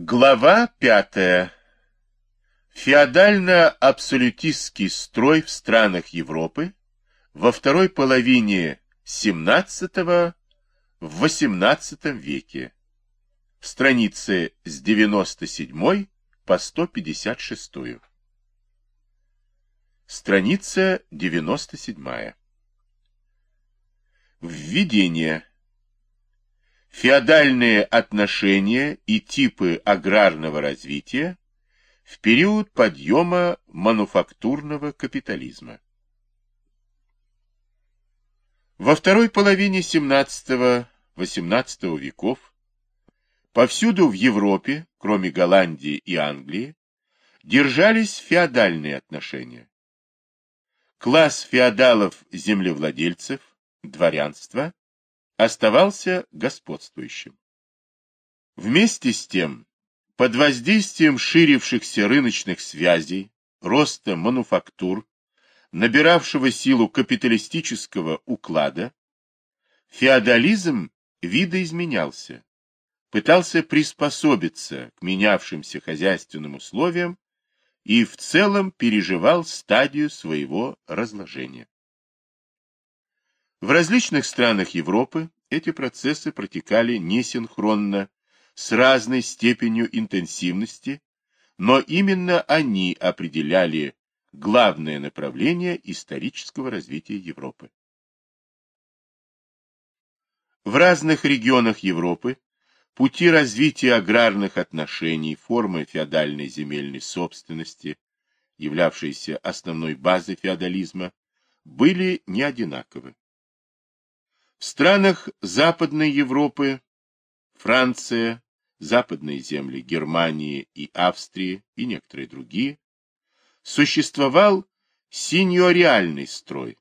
Глава пятая. Феодально-абсолютистский строй в странах Европы во второй половине XVII в XVIII веке. Страницы с 97 по 156. Страница 97. Введение. Феодальные отношения и типы аграрного развития в период подъема мануфактурного капитализма. Во второй половине 17-18 веков повсюду в Европе, кроме Голландии и Англии, держались феодальные отношения. Класс феодалов-землевладельцев, дворянства, оставался господствующим. Вместе с тем, под воздействием ширившихся рыночных связей, роста мануфактур, набиравшего силу капиталистического уклада, феодализм видоизменялся, пытался приспособиться к менявшимся хозяйственным условиям и в целом переживал стадию своего разложения. В различных странах Европы эти процессы протекали несинхронно, с разной степенью интенсивности, но именно они определяли главное направление исторического развития Европы. В разных регионах Европы пути развития аграрных отношений, формы феодальной земельной собственности, являвшиеся основной базой феодализма, были не одинаковы. В странах Западной Европы, Франция, западные земли Германии и Австрии и некоторые другие, существовал синьориальный строй.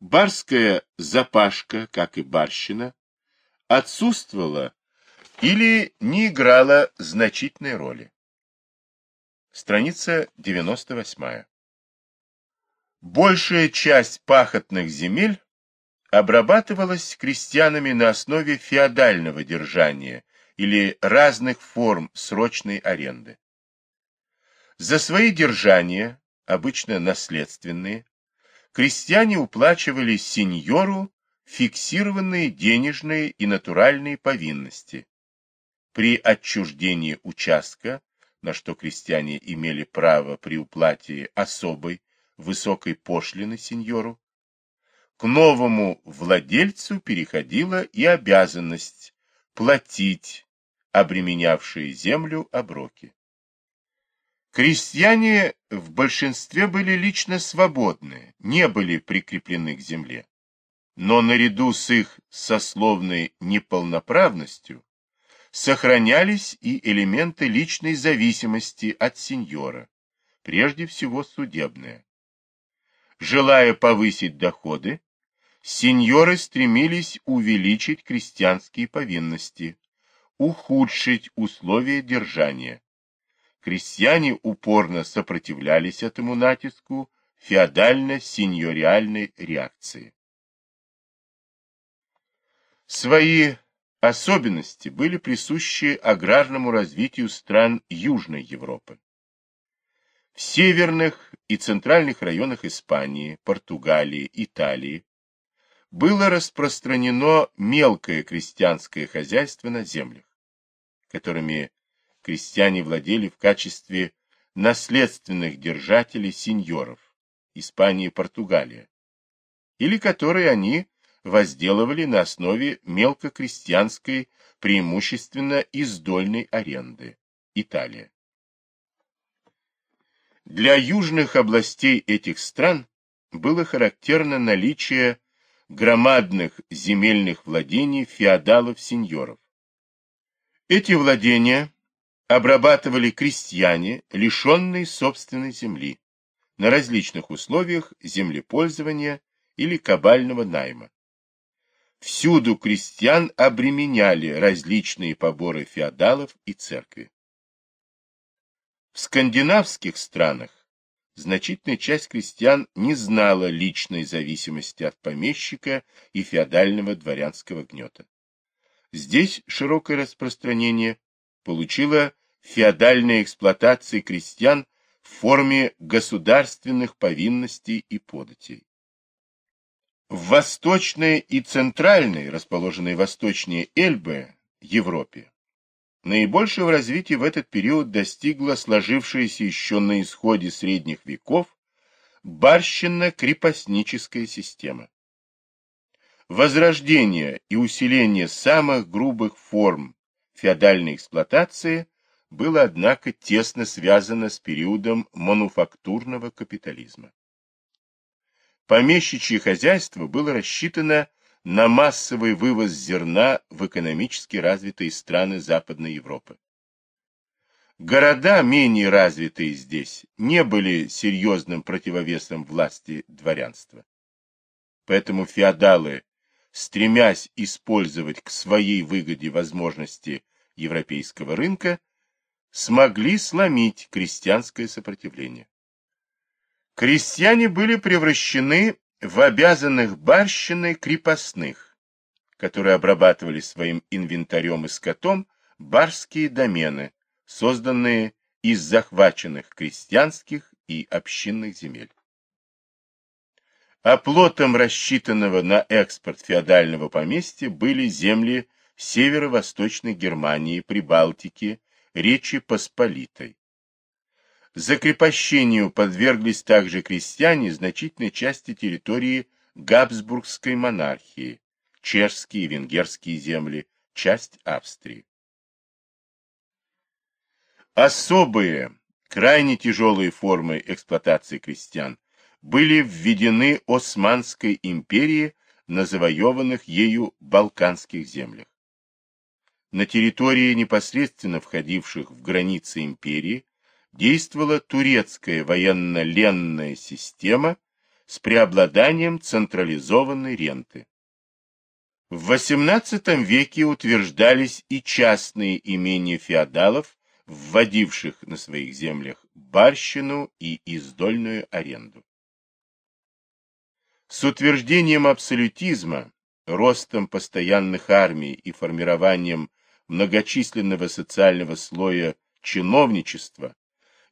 Барская запашка, как и барщина, отсутствовала или не играла значительной роли. Страница 98. Большая часть пахотных земель обрабатывалась крестьянами на основе феодального держания или разных форм срочной аренды. За свои держания, обычно наследственные, крестьяне уплачивали сеньору фиксированные денежные и натуральные повинности. При отчуждении участка, на что крестьяне имели право при уплате особой высокой пошлины сеньору, к новому владельцу переходила и обязанность платить обременявшие землю оброки. Крестьяне в большинстве были лично свободны, не были прикреплены к земле. Но наряду с их сословной неполноправностью сохранялись и элементы личной зависимости от сеньора, прежде всего судебная. Желая повысить доходы, сеньоры стремились увеличить крестьянские повинности, ухудшить условия держания. Крестьяне упорно сопротивлялись этому натиску феодально-сеньориальной реакции. Свои особенности были присущи аграрному развитию стран Южной Европы. В северных и центральных районах Испании, Португалии, Италии было распространено мелкое крестьянское хозяйство на землях, которыми крестьяне владели в качестве наследственных держателей сеньоров Испания и Португалия, или которые они возделывали на основе мелкокрестьянской, преимущественно издольной аренды Италия. Для южных областей этих стран было характерно наличие громадных земельных владений феодалов-сеньоров. Эти владения обрабатывали крестьяне, лишенные собственной земли, на различных условиях землепользования или кабального найма. Всюду крестьян обременяли различные поборы феодалов и церкви. В скандинавских странах значительная часть крестьян не знала личной зависимости от помещика и феодального дворянского гнета. Здесь широкое распространение получила феодальной эксплуатации крестьян в форме государственных повинностей и податей. В восточной и центральной, расположенной восточнее Эльбы, Европе, наибольшего развития в этот период достигла сложившаяся еще на исходе средних веков барщинно-крепостническая система. Возрождение и усиление самых грубых форм феодальной эксплуатации было, однако, тесно связано с периодом мануфактурного капитализма. Помещичье хозяйство было рассчитано на массовый вывоз зерна в экономически развитые страны Западной Европы. Города, менее развитые здесь, не были серьезным противовесом власти дворянства. Поэтому феодалы, стремясь использовать к своей выгоде возможности европейского рынка, смогли сломить крестьянское сопротивление. Крестьяне были превращены в обязанных барщиной крепостных, которые обрабатывали своим инвентарем и скотом барские домены, созданные из захваченных крестьянских и общинных земель. Оплотом рассчитанного на экспорт феодального поместья были земли северо-восточной Германии, Прибалтики, Речи Посполитой. Закрепощению подверглись также крестьяне значительной части территории Габсбургской монархии, чешские и венгерские земли, часть Австрии. Особые, крайне тяжелые формы эксплуатации крестьян были введены Османской империей на завоеванных ею Балканских землях. На территории, непосредственно входивших в границы империи, действовала турецкая военно-ленная система с преобладанием централизованной ренты. В XVIII веке утверждались и частные имения феодалов, вводивших на своих землях барщину и издольную аренду. С утверждением абсолютизма, ростом постоянных армий и формированием многочисленного социального слоя чиновничества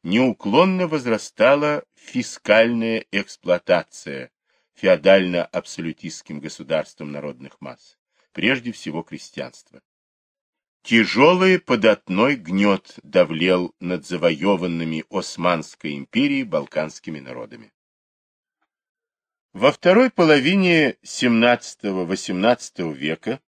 неуклонно возрастала фискальная эксплуатация феодально-абсолютистским государством народных масс, прежде всего крестьянства. Тяжелый податной гнет давлел над завоеванными Османской империей балканскими народами. Во второй половине XVII-XVIII века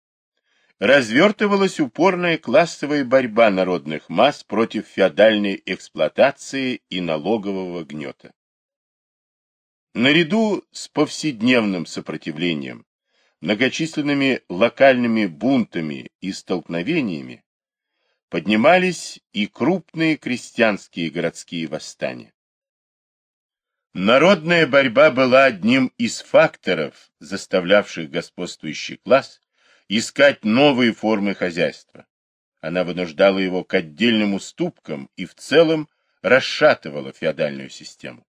развертывалась упорная классовая борьба народных масс против феодальной эксплуатации и налогового гнета. Наряду с повседневным сопротивлением, многочисленными локальными бунтами и столкновениями поднимались и крупные крестьянские городские восстания. Народная борьба была одним из факторов, заставлявших господствующий класс искать новые формы хозяйства. Она вынуждала его к отдельным уступкам и в целом расшатывала феодальную систему.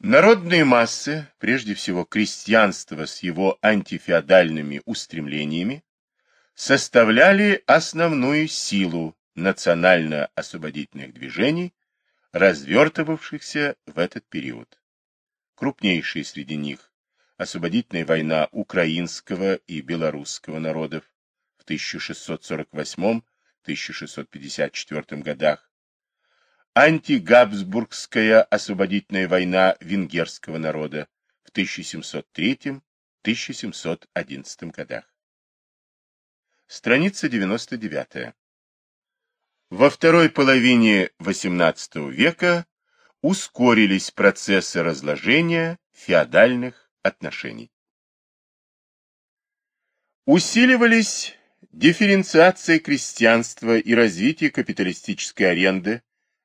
Народные массы, прежде всего крестьянство с его антифеодальными устремлениями, составляли основную силу национально-освободительных движений, развертывавшихся в этот период. Крупнейшие среди них освободительная война украинского и белорусского народов в 1648-1654 годах, антигабсбургская освободительная война венгерского народа в 1703-1711 годах. Страница 99. Во второй половине XVIII века ускорились процессы разложения феодальных отношений. Усиливались дифференциация крестьянства и развитие капиталистической аренды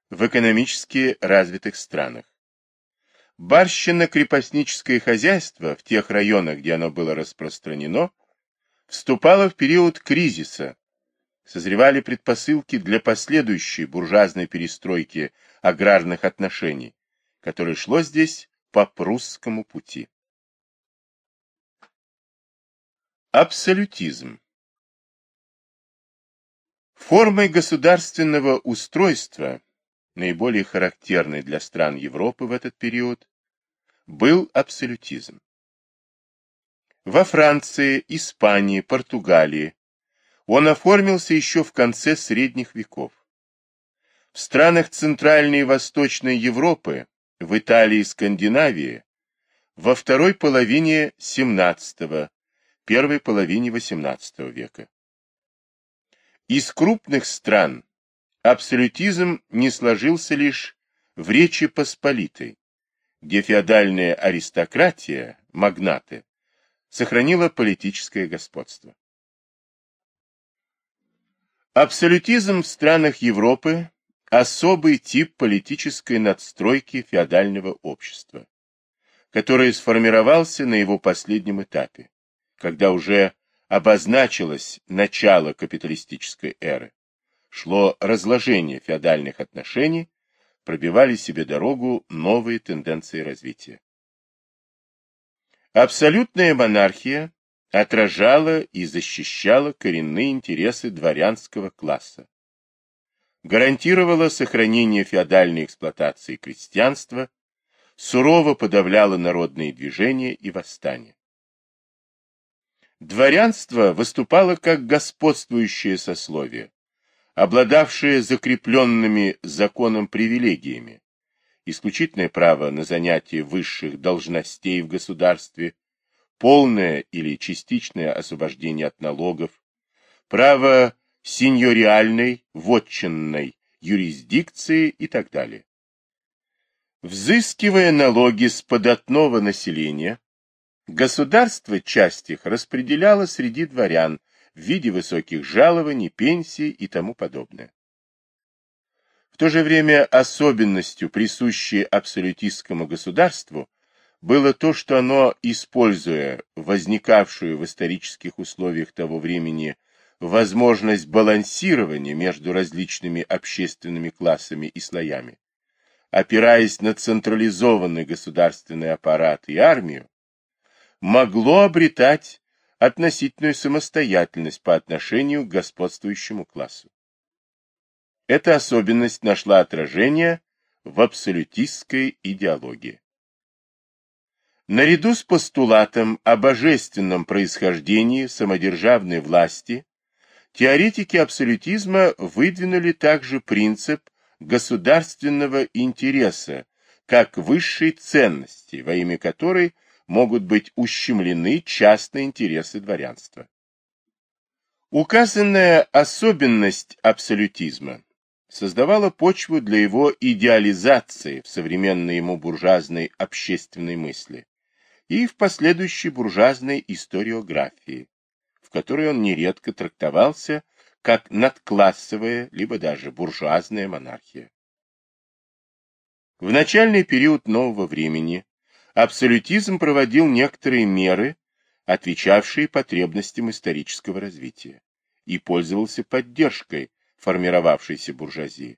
в экономически развитых странах. Барщино-крепостническое хозяйство в тех районах, где оно было распространено, вступало в период кризиса, созревали предпосылки для последующей буржуазной перестройки аграрных отношений, которое шло здесь по прусскому пути. Абсолютизм Формой государственного устройства, наиболее характерной для стран Европы в этот период, был абсолютизм. Во Франции, Испании, Португалии он оформился еще в конце средних веков. В странах Центральной и Восточной Европы, в Италии и Скандинавии, во второй половине XVII, первой половине XVIII века. Из крупных стран абсолютизм не сложился лишь в Речи Посполитой, где феодальная аристократия, магнаты, сохранила политическое господство. Абсолютизм в странах Европы – особый тип политической надстройки феодального общества, который сформировался на его последнем этапе, когда уже обозначилось начало капиталистической эры, шло разложение феодальных отношений, пробивали себе дорогу новые тенденции развития. Абсолютная монархия отражала и защищала коренные интересы дворянского класса, гарантировала сохранение феодальной эксплуатации крестьянства, сурово подавляла народные движения и восстания. Дворянство выступало как господствующее сословие, обладавшее закрепленными законом привилегиями, исключительное право на занятие высших должностей в государстве, полное или частичное освобождение от налогов, право сеньориальной, вотчинной юрисдикции и так далее. Взыскивая налоги с податного населения, Государство часть их распределяло среди дворян в виде высоких жалований, пенсий и тому подобное. В то же время особенностью, присущей абсолютистскому государству, было то, что оно, используя возникавшую в исторических условиях того времени возможность балансирования между различными общественными классами и слоями, опираясь на централизованный государственный аппарат и армию, могло обретать относительную самостоятельность по отношению к господствующему классу. Эта особенность нашла отражение в абсолютистской идеологии. Наряду с постулатом о божественном происхождении самодержавной власти, теоретики абсолютизма выдвинули также принцип государственного интереса как высшей ценности, во имя которой – могут быть ущемлены частные интересы дворянства. Указанная особенность абсолютизма создавала почву для его идеализации в современной ему буржуазной общественной мысли и в последующей буржуазной историографии, в которой он нередко трактовался как надклассовая, либо даже буржуазная монархия. В начальный период нового времени абсолютизм проводил некоторые меры, отвечавшие потребностям исторического развития, и пользовался поддержкой формировавшейся буржуазии.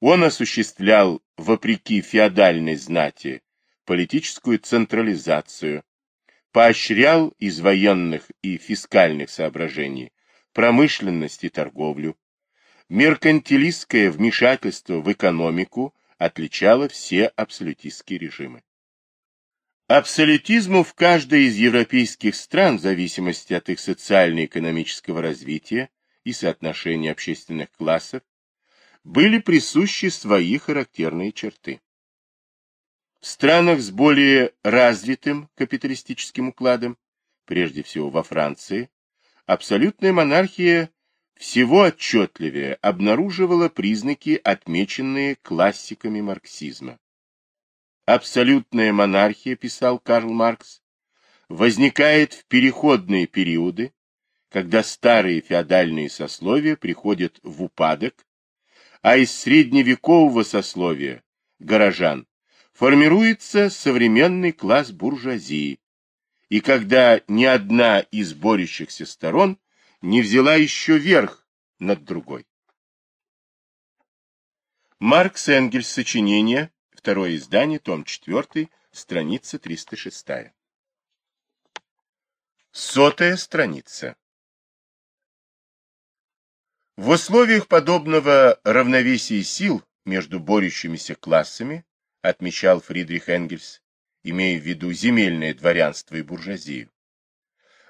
Он осуществлял, вопреки феодальной знати, политическую централизацию, поощрял из военных и фискальных соображений промышленность и торговлю, меркантилистское вмешательство в экономику отличало все абсолютистские режимы. Абсолютизму в каждой из европейских стран, в зависимости от их социально-экономического развития и соотношения общественных классов, были присущи свои характерные черты. В странах с более развитым капиталистическим укладом, прежде всего во Франции, абсолютная монархия всего отчетливее обнаруживала признаки, отмеченные классиками марксизма. Абсолютная монархия, писал Карл Маркс, возникает в переходные периоды, когда старые феодальные сословия приходят в упадок, а из средневекового сословия, горожан, формируется современный класс буржуазии, и когда ни одна из борющихся сторон не взяла еще верх над другой. Маркс Энгельс, сочинение Второе издание, том 4, страница 306. Сотая страница. В условиях подобного равновесия сил между борющимися классами, отмечал Фридрих Энгельс, имея в виду земельное дворянство и буржуазию,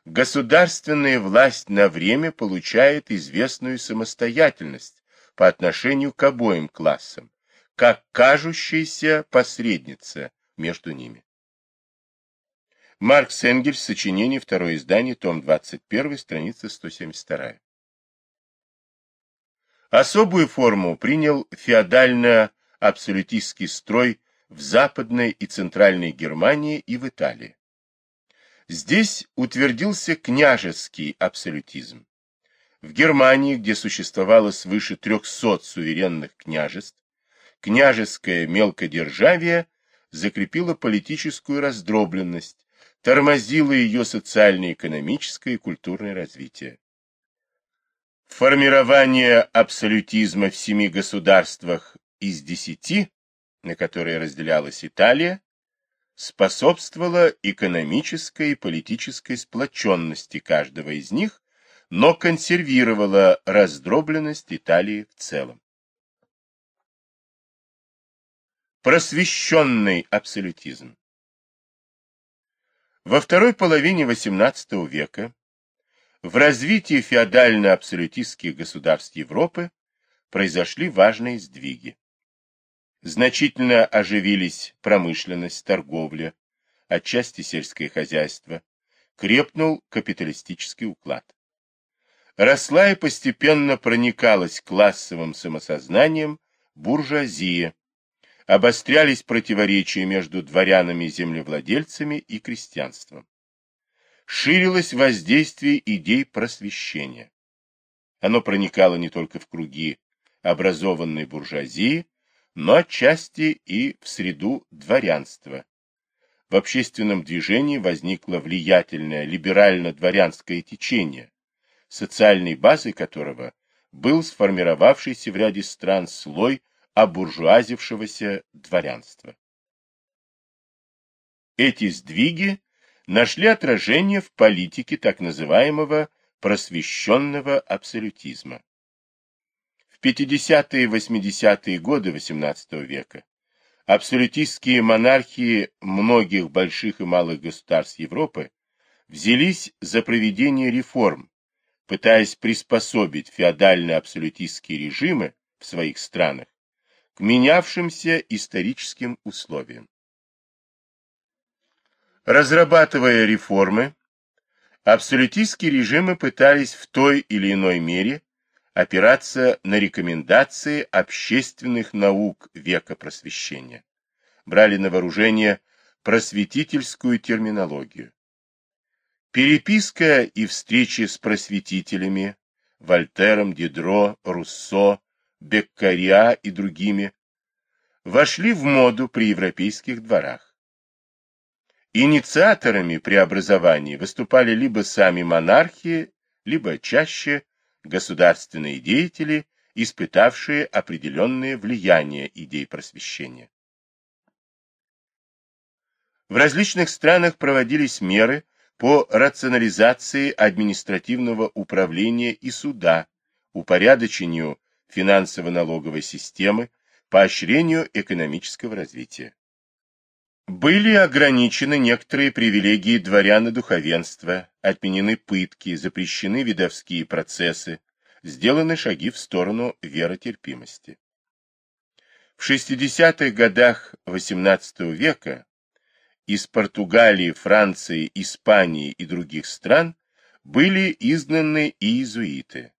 государственная власть на время получает известную самостоятельность по отношению к обоим классам, как кажущаяся посредница между ними. Маркс Энгельс, сочинение, второе издание, том 21, страница 172. Особую форму принял феодально-абсолютистский строй в Западной и Центральной Германии и в Италии. Здесь утвердился княжеский абсолютизм. В Германии, где существовало свыше 300 суверенных княжеств, княжеское мелкодержавие закрепило политическую раздробленность, тормозило ее социально-экономическое и культурное развитие. Формирование абсолютизма в семи государствах из десяти, на которые разделялась Италия, способствовало экономической и политической сплоченности каждого из них, но консервировало раздробленность Италии в целом. Просвещенный абсолютизм Во второй половине XVIII века в развитии феодально-абсолютистских государств Европы произошли важные сдвиги. Значительно оживились промышленность, торговля, отчасти сельское хозяйство, крепнул капиталистический уклад. Росла и постепенно проникалась классовым самосознанием буржуазия, обострялись противоречия между дворянами-землевладельцами и крестьянством ширилось воздействие идей просвещения. Оно проникало не только в круги образованной буржуазии, но отчасти и в среду дворянства. В общественном движении возникло влиятельное либерально-дворянское течение, социальной базой которого был сформировавшийся в ряде стран слой обуржуазившегося дворянства. Эти сдвиги нашли отражение в политике так называемого просвещенного абсолютизма. В 50-е и 80-е годы XVIII века абсолютистские монархии многих больших и малых государств Европы взялись за проведение реформ, пытаясь приспособить феодальные абсолютистские режимы в своих странах менявшимся историческим условиям. Разрабатывая реформы, абсолютистские режимы пытались в той или иной мере опираться на рекомендации общественных наук века просвещения, брали на вооружение просветительскую терминологию. Переписка и встречи с просветителями Вольтером, Дидро, Руссо, Беккаря и другими вошли в моду при европейских дворах. Инициаторами преобразований выступали либо сами монархи, либо чаще государственные деятели, испытавшие определенное влияние идей просвещения. В различных странах проводились меры по рационализации административного управления и суда, упорядочению финансово-налоговой системы, поощрению экономического развития. Были ограничены некоторые привилегии дворян и духовенства, отменены пытки, запрещены видовские процессы, сделаны шаги в сторону веротерпимости. В 60-х годах XVIII века из Португалии, Франции, Испании и других стран были изгнаны иезуиты.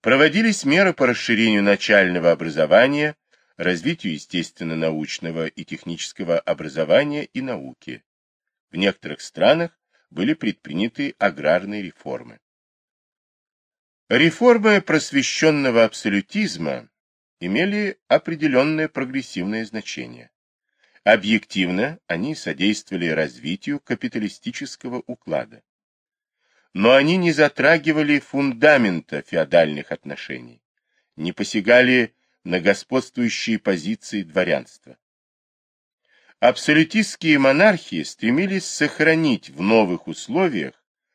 Проводились меры по расширению начального образования развитию естественно-научного и технического образования и науки. В некоторых странах были предприняты аграрные реформы. Реформы просвещенного абсолютизма имели определенное прогрессивное значение. Объективно они содействовали развитию капиталистического уклада. Но они не затрагивали фундамента феодальных отношений, не посягали на господствующие позиции дворянства. Абсолютистские монархии стремились сохранить в новых условиях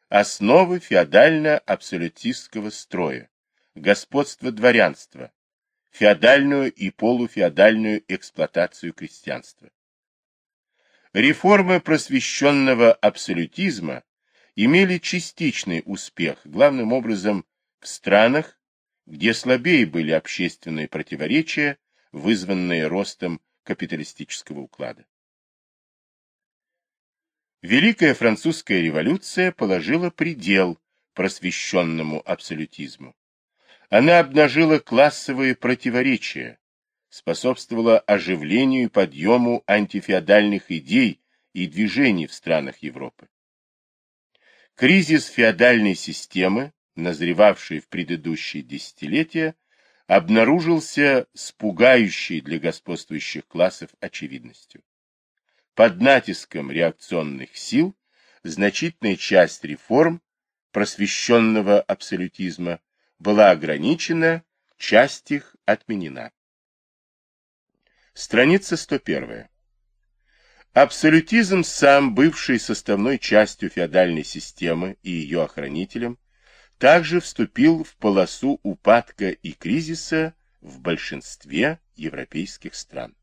основы феодально-абсолютистского строя, господство дворянства, феодальную и полуфеодальную эксплуатацию крестьянства. Реформы просвещенного абсолютизма имели частичный успех, главным образом в странах, где слабее были общественные противоречия, вызванные ростом капиталистического уклада. Великая французская революция положила предел просвещенному абсолютизму. Она обнажила классовые противоречия, способствовала оживлению и подъему антифеодальных идей и движений в странах Европы. Кризис феодальной системы, назревавший в предыдущие десятилетия, обнаружился с пугающей для господствующих классов очевидностью. Под натиском реакционных сил значительная часть реформ просвещенного абсолютизма была ограничена, часть их отменена. Страница 101. Абсолютизм, сам бывший составной частью феодальной системы и ее охранителем, также вступил в полосу упадка и кризиса в большинстве европейских стран.